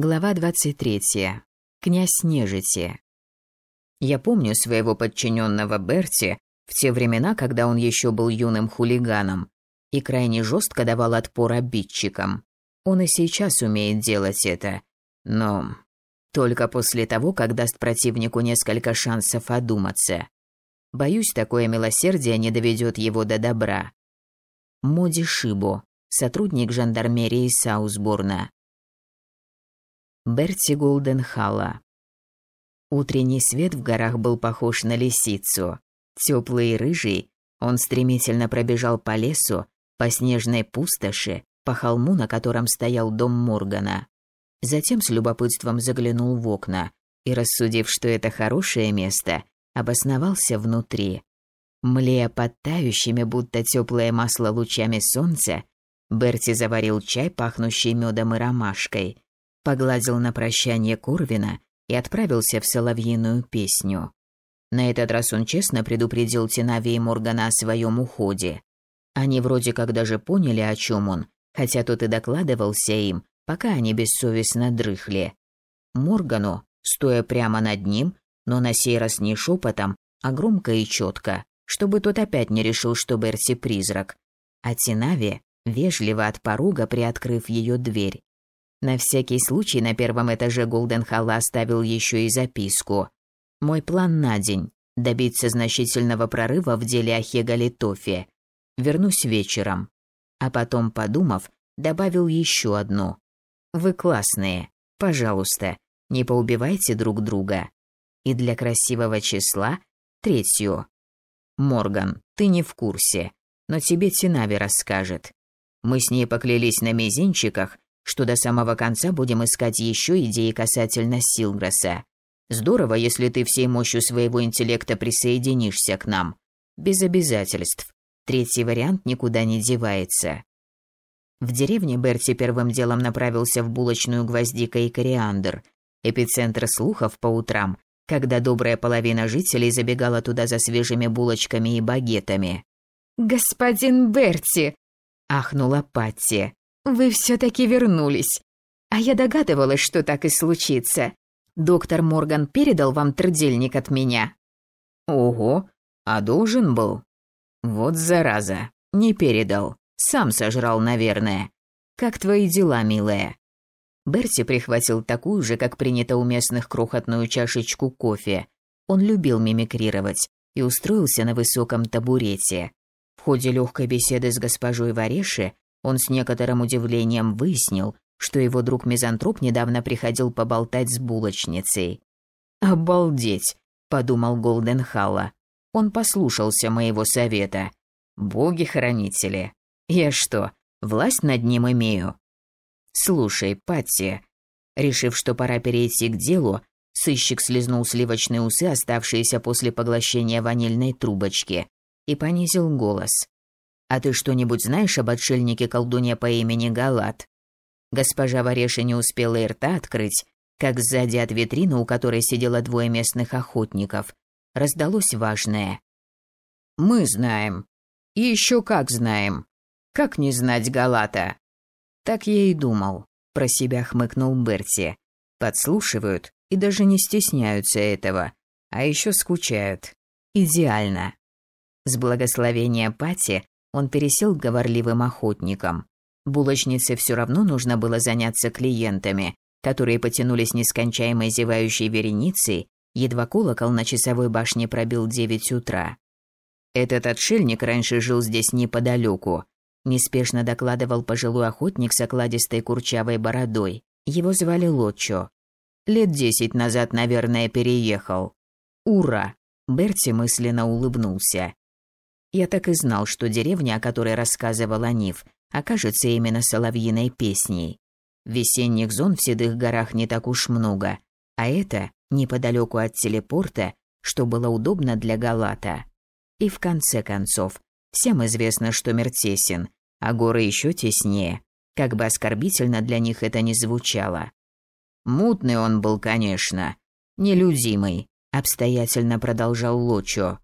Глава 23. Князь Нежити. Я помню своего подчиненного Берти в те времена, когда он еще был юным хулиганом и крайне жестко давал отпор обидчикам. Он и сейчас умеет делать это, но только после того, как даст противнику несколько шансов одуматься. Боюсь, такое милосердие не доведет его до добра. Моди Шибо, сотрудник жандармерии Саусбурна. Берти Голденхалла. Утренний свет в горах был похож на лисицу. Теплый и рыжий, он стремительно пробежал по лесу, по снежной пустоши, по холму, на котором стоял дом Моргана. Затем с любопытством заглянул в окна и, рассудив, что это хорошее место, обосновался внутри. Млея под тающими, будто теплое масло лучами солнца, Берти заварил чай, пахнущий медом и ромашкой, погладил на прощание Курвина и отправился в соловьиную песню. На этот раз он честно предупредил Тинави и Моргана о своем уходе. Они вроде как даже поняли, о чем он, хотя тот и докладывался им, пока они бессовестно дрыхли. Моргану, стоя прямо над ним, но на сей раз не шепотом, а громко и четко, чтобы тот опять не решил, что Берти призрак. А Тинави, вежливо от порога приоткрыв ее дверь, на всякий случай на первом этаже Голденхалла оставил еще и записку. Мой план на день – добиться значительного прорыва в деле Ахега Литофи. Вернусь вечером. А потом, подумав, добавил еще одну. Вы классные. Пожалуйста, не поубивайте друг друга. И для красивого числа – третью. Морган, ты не в курсе, но тебе Тинави расскажет. Мы с ней поклялись на мизинчиках – что до самого конца будем искать еще идеи касательно Силграса. Здорово, если ты всей мощью своего интеллекта присоединишься к нам. Без обязательств. Третий вариант никуда не девается. В деревне Берти первым делом направился в булочную гвоздика и кориандр, эпицентр слухов по утрам, когда добрая половина жителей забегала туда за свежими булочками и багетами. «Господин Берти!» – ахнула Патти. Вы все-таки вернулись. А я догадывалась, что так и случится. Доктор Морган передал вам трудельник от меня. Ого, а должен был? Вот зараза, не передал. Сам сожрал, наверное. Как твои дела, милая? Берти прихватил такую же, как принято у местных, крохотную чашечку кофе. Он любил мимикрировать и устроился на высоком табурете. В ходе легкой беседы с госпожой Вареши он с некоторым удивлением выяснил, что его друг-мизантроп недавно приходил поболтать с булочницей. «Обалдеть!» – подумал Голденхалла. Он послушался моего совета. «Боги-хранители! Я что, власть над ним имею?» «Слушай, Патти...» Решив, что пора перейти к делу, сыщик слезнул сливочные усы, оставшиеся после поглощения ванильной трубочки, и понизил голос. А ты что-нибудь знаешь об отшельнике-колдуне по имени Галат? Госпожа Вареша не успела и рта открыть, как сзади от витрины, у которой сидело двое местных охотников, раздалось важное. «Мы знаем. И еще как знаем. Как не знать Галата?» «Так я и думал», — про себя хмыкнул Берти. «Подслушивают и даже не стесняются этого, а еще скучают. Идеально». С благословения Пати он пересел к говорливым охотникам. Булочнице все равно нужно было заняться клиентами, которые потянулись нескончаемой зевающей вереницей, едва колокол на часовой башне пробил девять утра. Этот отшельник раньше жил здесь неподалеку. Неспешно докладывал пожилой охотник с окладистой курчавой бородой. Его звали Лочо. Лет десять назад, наверное, переехал. Ура! Берти мысленно улыбнулся. Я так и знал, что деревня, о которой рассказывал Аниф, окажется именно соловьиной песней. Весенних зон в седых горах не так уж много, а это неподалеку от телепорта, что было удобно для Галата. И в конце концов, всем известно, что мир тесен, а горы еще теснее, как бы оскорбительно для них это ни звучало. Мутный он был, конечно, нелюдимый, обстоятельно продолжал Лочо.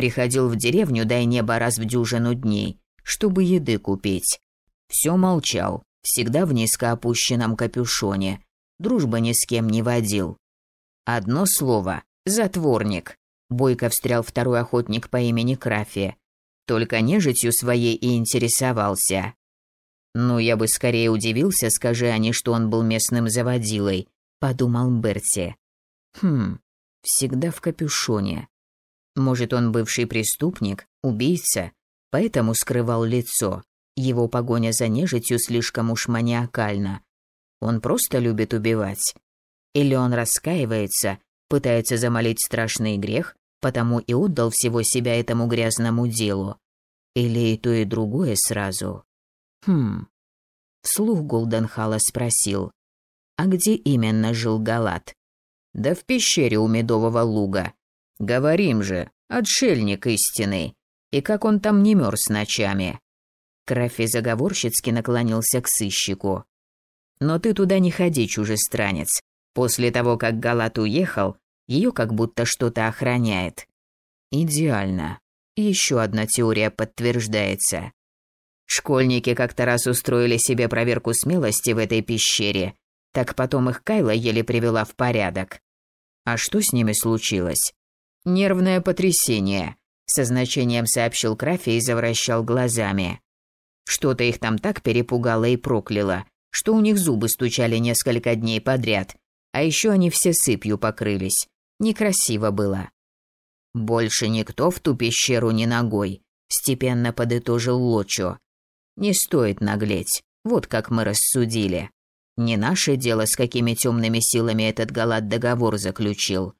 Приходил в деревню, дай небо раз в дюжину дней, чтобы еды купить. Все молчал, всегда в низко опущенном капюшоне. дружбы ни с кем не водил. Одно слово – затворник. Бойко встрял второй охотник по имени Крафи. Только нежитью своей и интересовался. «Ну, я бы скорее удивился, скажи они, что он был местным заводилой», – подумал Берти. «Хм, всегда в капюшоне. Может, он бывший преступник, убийца, поэтому скрывал лицо. Его погоня за нежитью слишком уж маниакальна. Он просто любит убивать. Или он раскаивается, пытается замолить страшный грех, потому и отдал всего себя этому грязному делу. Или и то, и другое сразу. Хм. Вслух Голденхала спросил. А где именно жил Галат? Да в пещере у Медового луга. Говорим же, отшельник истинный. И как он там не мерз ночами. Крафи заговорщицки наклонился к сыщику. Но ты туда не ходи, чужестранец. После того, как Галат уехал, ее как будто что-то охраняет. Идеально. Еще одна теория подтверждается. Школьники как-то раз устроили себе проверку смелости в этой пещере, так потом их Кайла еле привела в порядок. А что с ними случилось? Нервное потрясение, со значением сообщил Крафи и завращал глазами. Что-то их там так перепугало и прокляло, что у них зубы стучали несколько дней подряд, а еще они все сыпью покрылись. Некрасиво было. Больше никто в ту пещеру не ногой, степенно подытожил Лочо. Не стоит наглеть, вот как мы рассудили. Не наше дело, с какими темными силами этот Галат договор заключил.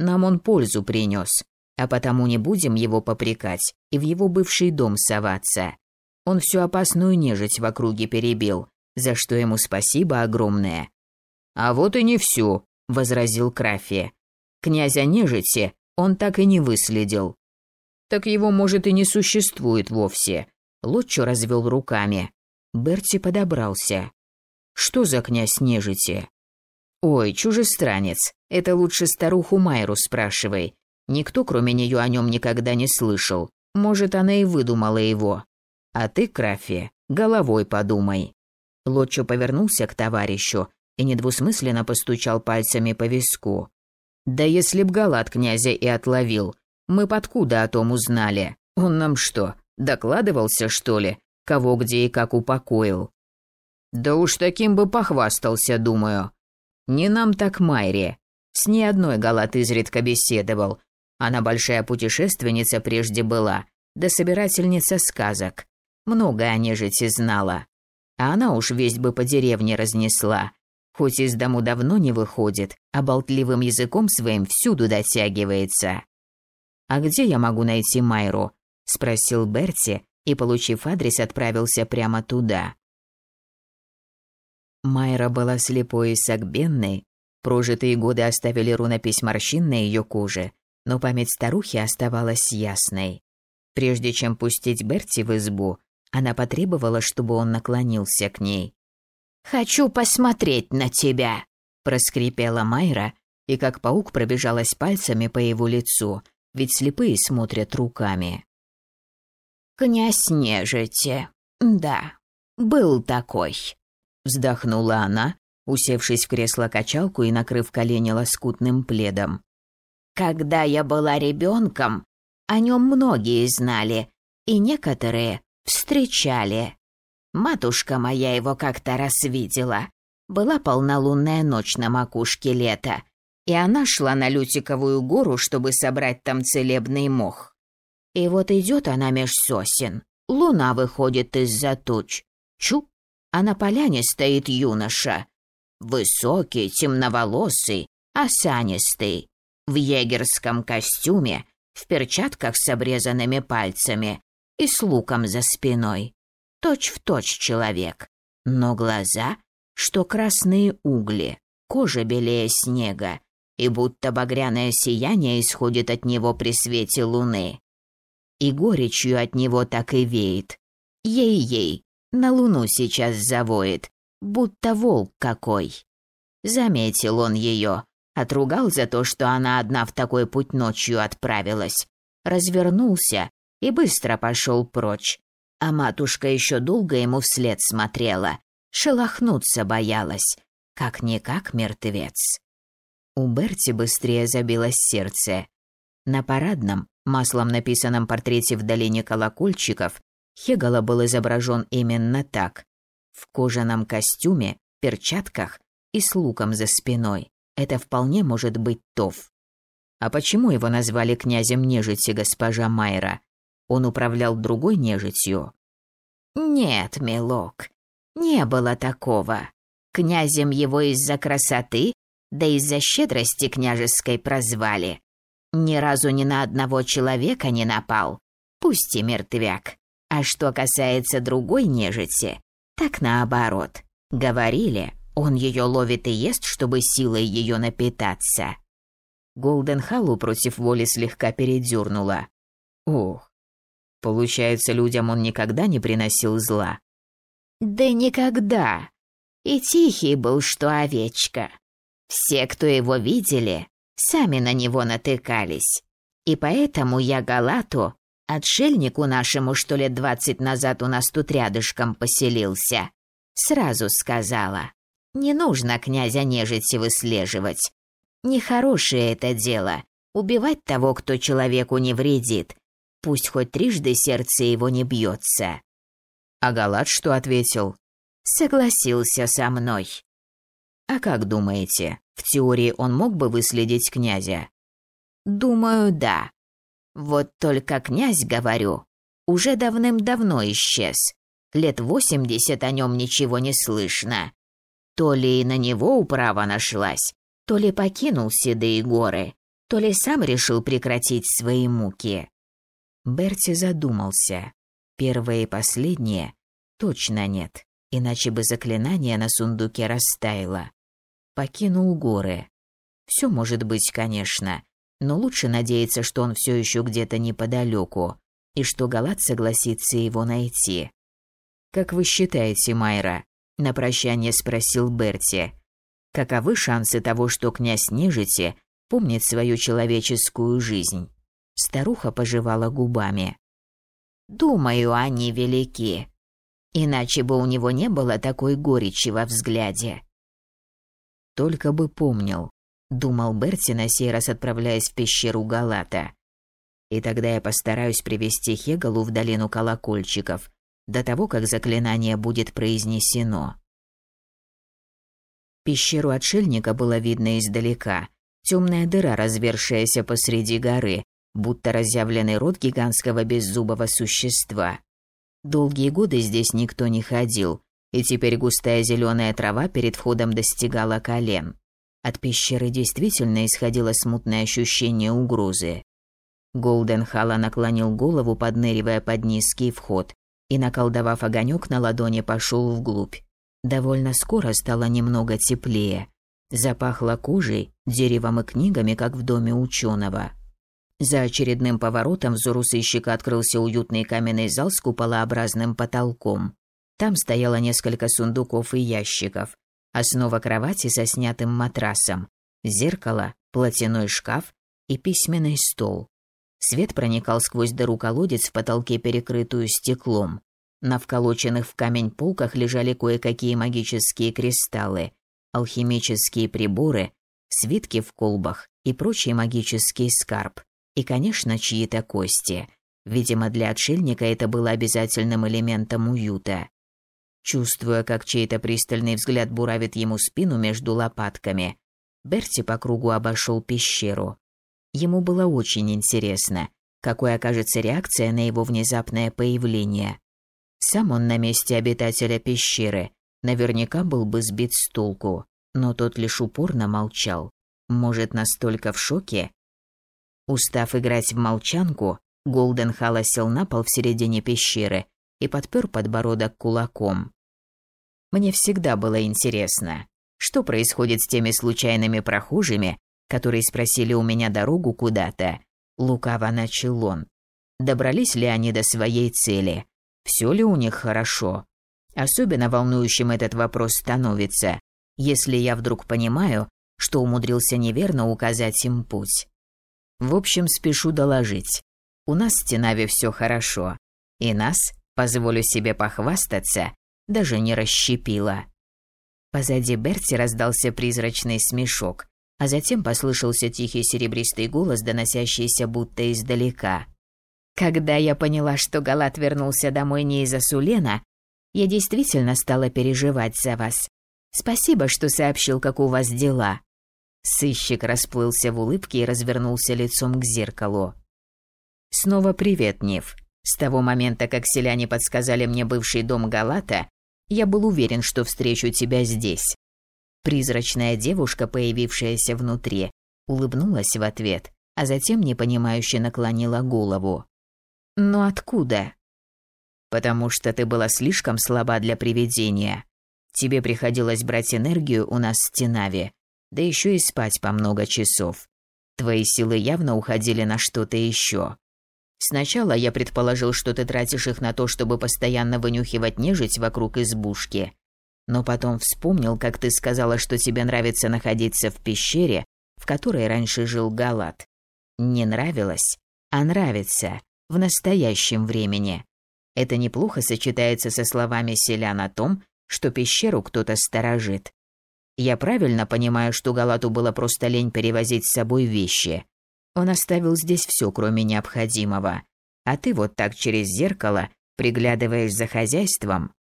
Нам он пользу принес, а потому не будем его попрекать и в его бывший дом соваться. Он всю опасную нежить в округе перебил, за что ему спасибо огромное. А вот и не всю, возразил Крафи. Князя нежити он так и не выследил. Так его, может, и не существует вовсе. Луччо развел руками. Берти подобрался. Что за князь нежити? Ой, чужестранец, это лучше старуху Майру спрашивай. Никто, кроме нее, о нем никогда не слышал. Может, она и выдумала его. А ты, Крафи, головой подумай. Лочо повернулся к товарищу и недвусмысленно постучал пальцами по виску. Да если б Галат князя и отловил, мы подкуда о том узнали? Он нам что, докладывался, что ли, кого где и как упокоил? Да уж таким бы похвастался, думаю. Не нам так Майре. С ней одной Галат изредка беседовал. Она большая путешественница прежде была, да собирательница сказок. Много о нежити знала. А она уж весть бы по деревне разнесла. Хоть из дому давно не выходит, а болтливым языком своим всюду дотягивается. «А где я могу найти Майру?» – спросил Берти и, получив адрес, отправился прямо туда. Майра была слепой и сагбенной. Прожитые годы оставили рунопись морщин на ее коже, но память старухи оставалась ясной. Прежде чем пустить Берти в избу, она потребовала, чтобы он наклонился к ней. «Хочу посмотреть на тебя», – проскрипела Майра, и как паук пробежалась пальцами по его лицу, ведь слепые смотрят руками. «Князь нежити, да, был такой», – вздохнула она, усевшись в кресло-качалку и накрыв колени лоскутным пледом. «Когда я была ребенком, о нем многие знали, и некоторые встречали. Матушка моя его как-то раз видела. Была полнолунная ночь на макушке лета, и она шла на Лютиковую гору, чтобы собрать там целебный мох. И вот идет она меж сосен. Луна выходит из-за туч. Чу! А на поляне стоит юноша. Высокий, темноволосый, осанистый. В егерском костюме, в перчатках с обрезанными пальцами и с луком за спиной. Точь в точь человек, но глаза, что красные угли, кожа белее снега, и будто багряное сияние исходит от него при свете луны. И горечью от него так и веет. Ей-ей, на луну сейчас завоет, будто волк какой. Заметил он ее, отругал за то, что она одна в такой путь ночью отправилась, развернулся и быстро пошел прочь, а матушка еще долго ему вслед смотрела, шелохнуться боялась. как-никак мертвец. У Берти быстрее забилось сердце. На парадном, маслом написанном портрете в долине колокольчиков, Хегала был изображен именно так. В кожаном костюме, перчатках и с луком за спиной. Это вполне может быть Тов. А почему его назвали князем нежити госпожа Майра? Он управлял другой нежитью? Нет, милок, не было такого. Князем его из-за красоты, да из-за щедрости княжеской прозвали. Ни разу ни на одного человека не напал, пусть и мертвяк. А что касается другой нежити, так наоборот. Говорили, он ее ловит и ест, чтобы силой ее напитаться. Голден Халлу против воли слегка передернула. Ох, получается, людям он никогда не приносил зла. Да никогда. И тихий был, что овечка. Все, кто его видели, сами на него натыкались. И поэтому я Галату, отшельнику нашему, что лет двадцать назад у нас тут рядышком поселился, сразу сказала. Не нужно князя нежити выслеживать. Нехорошее это дело — убивать того, кто человеку не вредит. Пусть хоть трижды сердце его не бьется. А Галат что ответил? Согласился со мной. А как думаете, в теории он мог бы выследить князя? Думаю, да. Вот только князь, говорю, уже давным-давно исчез. Лет восемьдесят о нем ничего не слышно. То ли и на него управа нашлась, то ли покинул седые горы, то ли сам решил прекратить свои муки. Берти задумался. Первое и последнее точно нет, иначе бы заклинание на сундуке растаяло. Покинул горы. Все может быть, конечно, но лучше надеяться, что он все еще где-то неподалеку, и что Галат согласится его найти. Как вы считаете, Майра, на прощание спросил Берти. Каковы шансы того, что князь Нежити помнит свою человеческую жизнь? Старуха пожевала губами. Думаю, они велики. Иначе бы у него не было такой горечи во взгляде. Только бы помнил, думал Берти на сей раз отправляясь в пещеру Галата. И тогда я постараюсь привести Хегалу в долину колокольчиков, до того, как заклинание будет произнесено. Пещеру отшельника было видно издалека. Темная дыра, развершаяся посреди горы, будто разъявленный рот гигантского беззубого существа. Долгие годы здесь никто не ходил, и теперь густая зеленая трава перед входом достигала колен. От пещеры действительно исходило смутное ощущение угрозы. Голден Хала наклонил голову, подныривая под низкий вход, и, наколдовав огонек на ладони, пошел вглубь. Довольно скоро стало немного теплее. Запахло кожей, деревом и книгами, как в доме ученого. За очередным поворотом взору сыщика открылся уютный каменный зал с куполообразным потолком. Там стояло несколько сундуков и ящиков, основа кровати со снятым матрасом, зеркало, платяной шкаф и письменный стол. Свет проникал сквозь дыру колодец в потолке, перекрытую стеклом. На вколоченных в камень полках лежали кое-какие магические кристаллы, алхимические приборы, свитки в колбах и прочий магический скарб. И, конечно, чьи-то кости. Видимо, для отшельника это было обязательным элементом уюта. Чувствуя, как чей-то пристальный взгляд буравит ему спину между лопатками, Берти по кругу обошел пещеру. Ему было очень интересно, какой окажется реакция на его внезапное появление. Сам он на месте обитателя пещеры наверняка был бы сбит с толку, но тот лишь упорно молчал. Может, настолько в шоке? Устав играть в молчанку, Голден сел на пол в середине пещеры и подпер подбородок кулаком. Мне всегда было интересно, что происходит с теми случайными прохожими, которые спросили у меня дорогу куда-то. Лукаво начал он. Добрались ли они до своей цели? Все ли у них хорошо? Особенно волнующим этот вопрос становится, если я вдруг понимаю, что умудрился неверно указать им путь. В общем, спешу доложить. У нас в Тинаве все хорошо. И нас, позволю себе похвастаться, даже не расщепило. Позади Берти раздался призрачный смешок, а затем послышался тихий серебристый голос, доносящийся будто издалека. Когда я поняла, что Галат вернулся домой не из-за Сулена, я действительно стала переживать за вас. Спасибо, что сообщил, как у вас дела. Сыщик расплылся в улыбке и развернулся лицом к зеркалу. Снова привет, Нев. С того момента, как селяне подсказали мне бывший дом Галата, я был уверен, что встречу тебя здесь. Призрачная девушка, появившаяся внутри, улыбнулась в ответ, а затем непонимающе наклонила голову. «Но откуда?» «Потому что ты была слишком слаба для привидения. Тебе приходилось брать энергию у нас в Тинаве, да еще и спать по много часов. Твои силы явно уходили на что-то еще. Сначала я предположил, что ты тратишь их на то, чтобы постоянно вынюхивать нежить вокруг избушки. Но потом вспомнил, как ты сказала, что тебе нравится находиться в пещере, в которой раньше жил Галат. Не нравилось, а нравится в настоящем времени. Это неплохо сочетается со словами селян о том, что пещеру кто-то сторожит. Я правильно понимаю, что Галату было просто лень перевозить с собой вещи. Он оставил здесь все, кроме необходимого. А ты вот так через зеркало приглядываешь за хозяйством.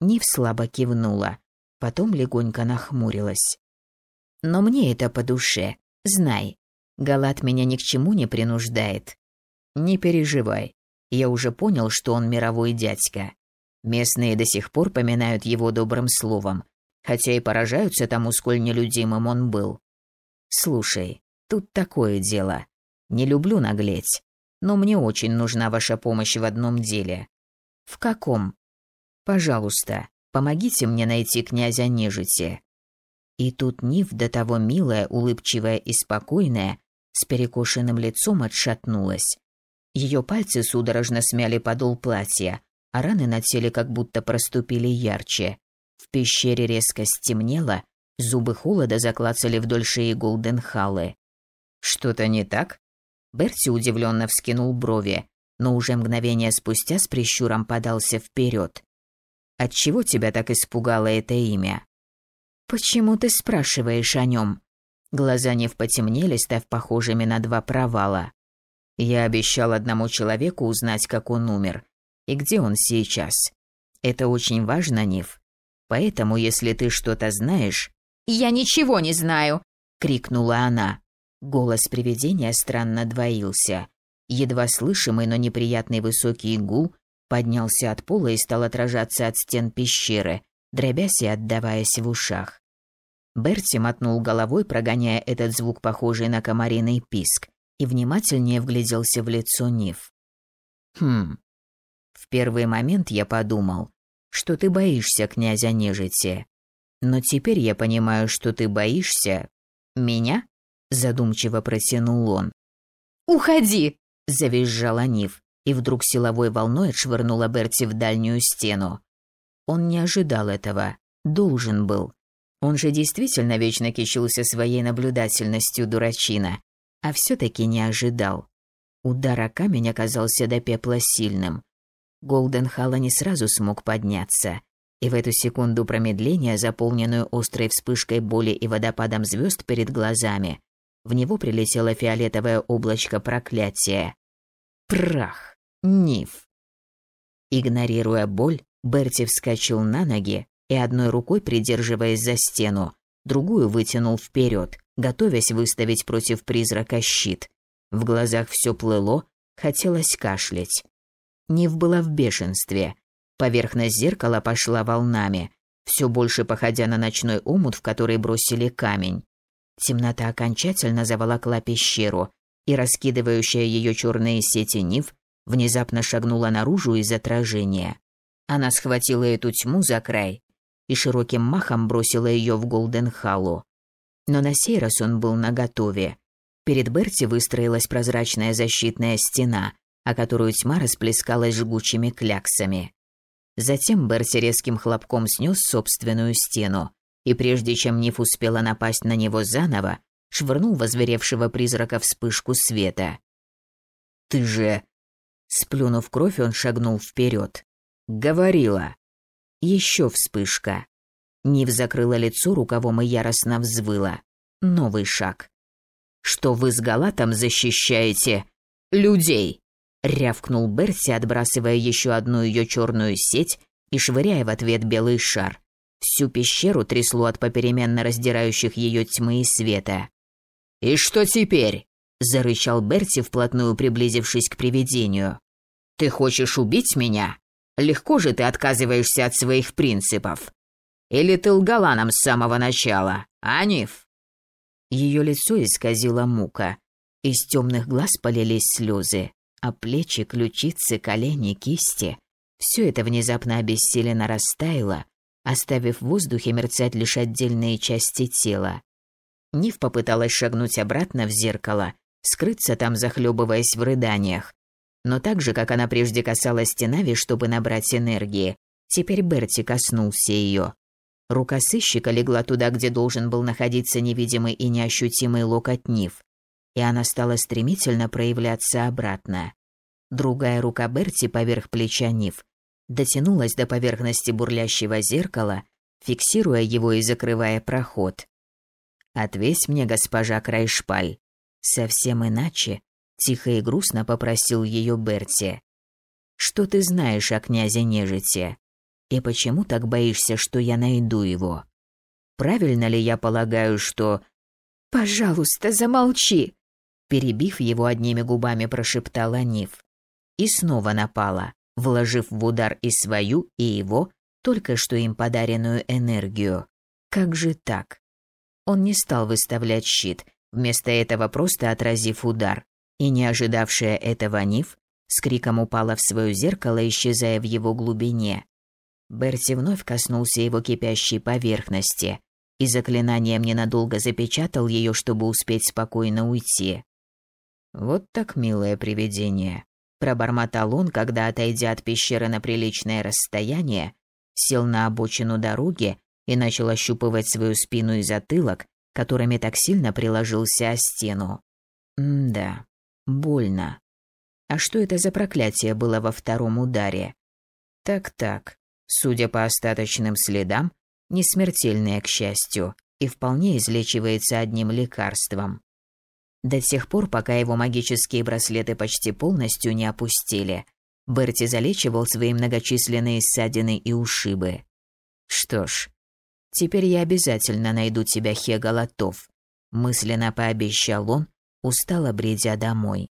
Нив слабо кивнула, потом легонько нахмурилась. Но мне это по душе. Знай, Галат меня ни к чему не принуждает. Не переживай. Я уже понял, что он мировой дядька. Местные до сих пор поминают его добрым словом, хотя и поражаются тому, сколь нелюдимым он был. Слушай, тут такое дело. Не люблю наглеть, но мне очень нужна ваша помощь в одном деле. В каком? Пожалуйста, помогите мне найти князя Нежити. И тут Нив, до того милая, улыбчивая и спокойная, с перекошенным лицом отшатнулась. Ее пальцы судорожно смяли подол платья, а раны на теле как будто проступили ярче. В пещере резко стемнело, зубы холода заклацали вдоль шеи Голденхаллы. «Что-то не так?» Берти удивленно вскинул брови, но уже мгновение спустя с прищуром подался вперед. «Отчего тебя так испугало это имя?» «Почему ты спрашиваешь о нем?» Глаза Нев потемнели, став похожими на два провала. «Я обещал одному человеку узнать, как он умер, и где он сейчас. Это очень важно, Нев. Поэтому, если ты что-то знаешь...» «Я ничего не знаю!» — крикнула она. Голос привидения странно двоился. Едва слышимый, но неприятный высокий гул поднялся от пола и стал отражаться от стен пещеры, дробясь и отдаваясь в ушах. Берти мотнул головой, прогоняя этот звук, похожий на комариный писк, и внимательнее вгляделся в лицо Нив. «Хм. В первый момент я подумал, что ты боишься князя нежити. Но теперь я понимаю, что ты боишься... меня?» Задумчиво протянул он. Уходи, завизжала Нив, и вдруг силовой волной отшвырнула Берти в дальнюю стену. Он не ожидал этого, должен был. Он же действительно вечно кичился своей наблюдательностью дурачина, а все таки не ожидал. Удар о камень оказался до пепла сильным. Голден Халла не сразу смог подняться, и в эту секунду промедления, заполненную острой вспышкой боли и водопадом звезд перед глазами, в него прилетело фиолетовое облачко проклятия. Прах. Ниф. Игнорируя боль, Берти вскочил на ноги и одной рукой, придерживаясь за стену, другую вытянул вперед, готовясь выставить против призрака щит. В глазах все плыло, хотелось кашлять. Нив была в бешенстве. Поверхность зеркала пошла волнами, все больше походя на ночной омут, в который бросили камень. Темнота окончательно заволокла пещеру, и раскидывающая ее черные сети Нив внезапно шагнула наружу из отражения. Она схватила эту тьму за край и широким махом бросила ее в Голденхаллу. Но на сей раз он был наготове. Перед Берти выстроилась прозрачная защитная стена, о которую тьма расплескалась жгучими кляксами. Затем Берти резким хлопком снес собственную стену, и прежде чем Ниф успела напасть на него заново, швырнул возверевшего призрака вспышку света. «Ты же...» Сплюнув кровь, он шагнул вперед. «Говорила!» Еще вспышка. Нив закрыла лицо рукавом и яростно взвыла. Новый шаг. «Что вы с Галатом защищаете? Людей!» Рявкнул Берси, отбрасывая еще одну ее черную сеть и швыряя в ответ белый шар. Всю пещеру трясло от попеременно раздирающих ее тьмы и света. «И что теперь?» – зарычал Берти, вплотную приблизившись к привидению. «Ты хочешь убить меня? Легко же ты отказываешься от своих принципов. Или ты лгала нам с самого начала, Аниф?» Ее лицо исказило мука. Из темных глаз полились слезы, а плечи, ключицы, колени, кисти – все это внезапно обессиленно растаяло, оставив в воздухе мерцать лишь отдельные части тела. Нив попыталась шагнуть обратно в зеркало, скрыться там, захлебываясь в рыданиях. Но так же, как она прежде касалась Тенави, чтобы набрать энергии, теперь Берти коснулся ее. Рука сыщика легла туда, где должен был находиться невидимый и неощутимый локоть Нив, и она стала стремительно проявляться обратно. Другая рука Берти поверх плеча Нив дотянулась до поверхности бурлящего зеркала, фиксируя его и закрывая проход. «Ответь мне, госпожа Крайшпаль». Совсем иначе, тихо и грустно попросил ее Берти. «Что ты знаешь о князе Нежити? И почему так боишься, что я найду его? Правильно ли я полагаю, что...» «Пожалуйста, замолчи!» Перебив его одними губами, прошептала Ниф. И снова напала вложив в удар и свою, и его, только что им подаренную энергию. Как же так? Он не стал выставлять щит, вместо этого просто отразив удар, и не ожидавшая этого Ниф с криком упала в свое зеркало, исчезая в его глубине. Берти вновь коснулся его кипящей поверхности и заклинанием ненадолго запечатал ее, чтобы успеть спокойно уйти. Вот так милое привидение. Пробормотал он, когда, отойдя от пещеры на приличное расстояние, сел на обочину дороги и начал ощупывать свою спину и затылок, которыми так сильно приложился о стену. М-да, больно. А что это за проклятие было во втором ударе? Так-так, судя по остаточным следам, не смертельное, к счастью, и вполне излечивается одним лекарством до тех пор, пока его магические браслеты почти полностью не опустили. Берти залечивал свои многочисленные ссадины и ушибы. Что ж, теперь я обязательно найду тебя, Хеголотов, мысленно пообещал он, устало бредя домой.